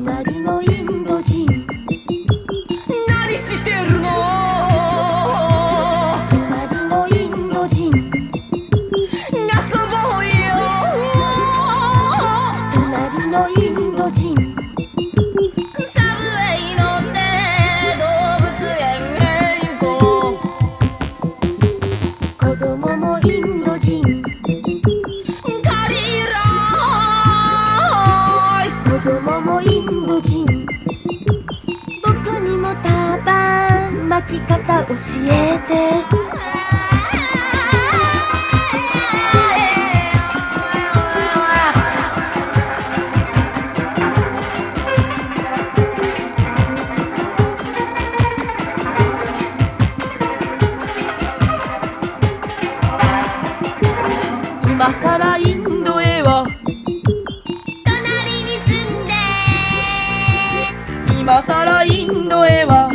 なにしてるの？隣のインド人。遊ぼうよ。隣のインド人。サブのェイ乗って動物園へ行こう。子供もいいき方教えて。今さらインドへは。隣に住んで。今さらインドへは